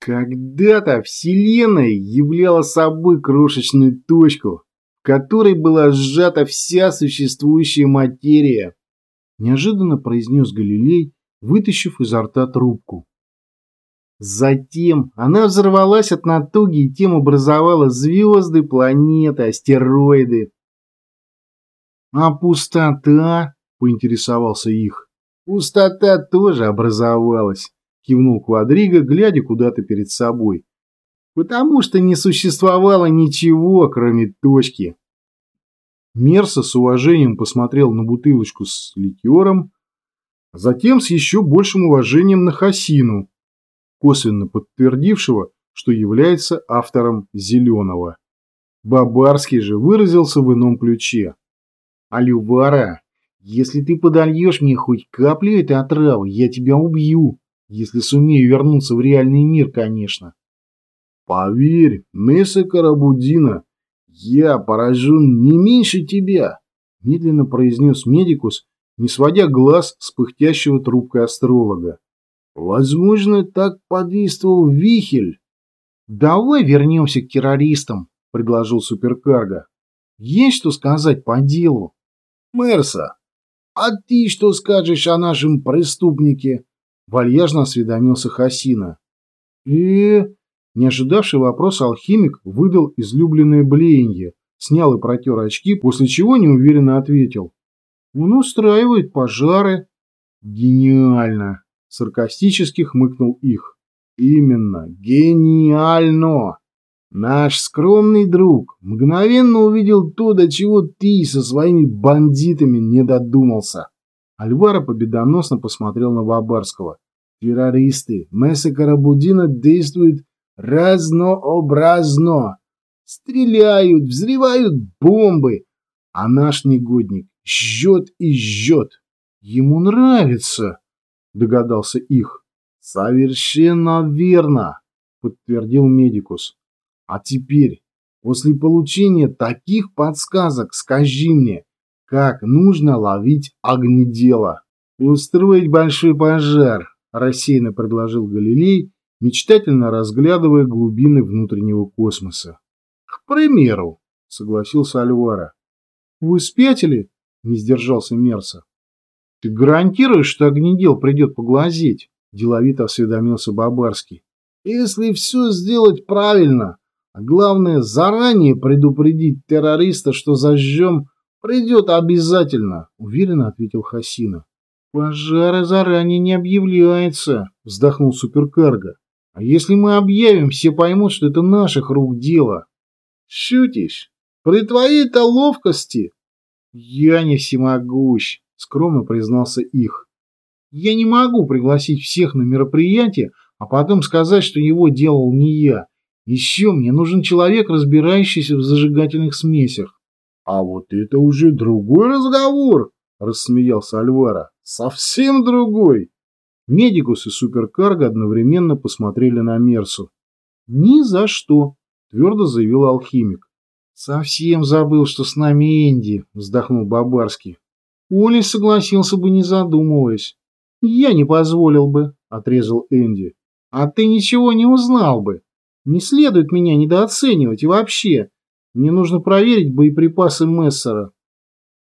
Когда-то Вселенная являла собой крошечную точку, в которой была сжата вся существующая материя, неожиданно произнес Галилей, вытащив изо рта трубку. Затем она взорвалась от натуги и тем образовала звезды, планеты, астероиды. А пустота, поинтересовался их. Пустота тоже образовалась, кивнул Квадриго, глядя куда-то перед собой. Потому что не существовало ничего, кроме точки. Мерса с уважением посмотрел на бутылочку с ликером, а затем с еще большим уважением на Хасину, косвенно подтвердившего, что является автором «Зеленого». Бабарский же выразился в ином ключе. «Алювара, если ты подольешь мне хоть каплю этой отравы, я тебя убью, если сумею вернуться в реальный мир, конечно». «Поверь, Несса Карабудина, я поражен не меньше тебя», медленно произнес медикус, не сводя глаз с пыхтящего трубкой астролога. Возможно, так подействовал Вихель. Давай вернемся к террористам, предложил суперкарго. Есть что сказать по делу? Мерса, а ты что скажешь о нашем преступнике? Вальяжно осведомился Хасина. э Не ожидавший вопрос алхимик выдал излюбленное блеяние, снял и протер очки, после чего неуверенно ответил. Он устраивает пожары. Гениально! Саркастически хмыкнул их. Именно, гениально! Наш скромный друг мгновенно увидел то, до чего ты со своими бандитами не додумался. Альвара победоносно посмотрел на Бабарского. Террористы Месса Карабудина действуют разнообразно. Стреляют, взрывают бомбы, а наш негодник жжет и жжет. Ему нравится догадался их. Совершенно верно, подтвердил медикус. А теперь, после получения таких подсказок, скажи мне, как нужно ловить огнедела? Устроить большой пожар, рассеянно предложил Галилей, мечтательно разглядывая глубины внутреннего космоса. К примеру, согласился Альвара. Вы спятили? Не сдержался Мерса. Ты гарантируешь, что огнедел придет поглазеть? Деловито осведомился Бабарский. Если все сделать правильно, а главное заранее предупредить террориста, что зажжем, придет обязательно, уверенно ответил Хасина. Пожара заранее не объявляется, вздохнул суперкарго. А если мы объявим, все поймут, что это наших рук дело. Шутишь? При твоей-то ловкости? Я не всемогущ скромно признался их. Я не могу пригласить всех на мероприятие, а потом сказать, что его делал не я. Еще мне нужен человек, разбирающийся в зажигательных смесях. А вот это уже другой разговор, рассмеялся Альваро. Совсем другой. Медикус и суперкарго одновременно посмотрели на Мерсу. «Ни за что», — твердо заявил алхимик. «Совсем забыл, что с нами Энди», — вздохнул Бабарский. Оли согласился бы, не задумываясь. «Я не позволил бы», — отрезал Энди. «А ты ничего не узнал бы. Не следует меня недооценивать и вообще. Мне нужно проверить боеприпасы Мессера».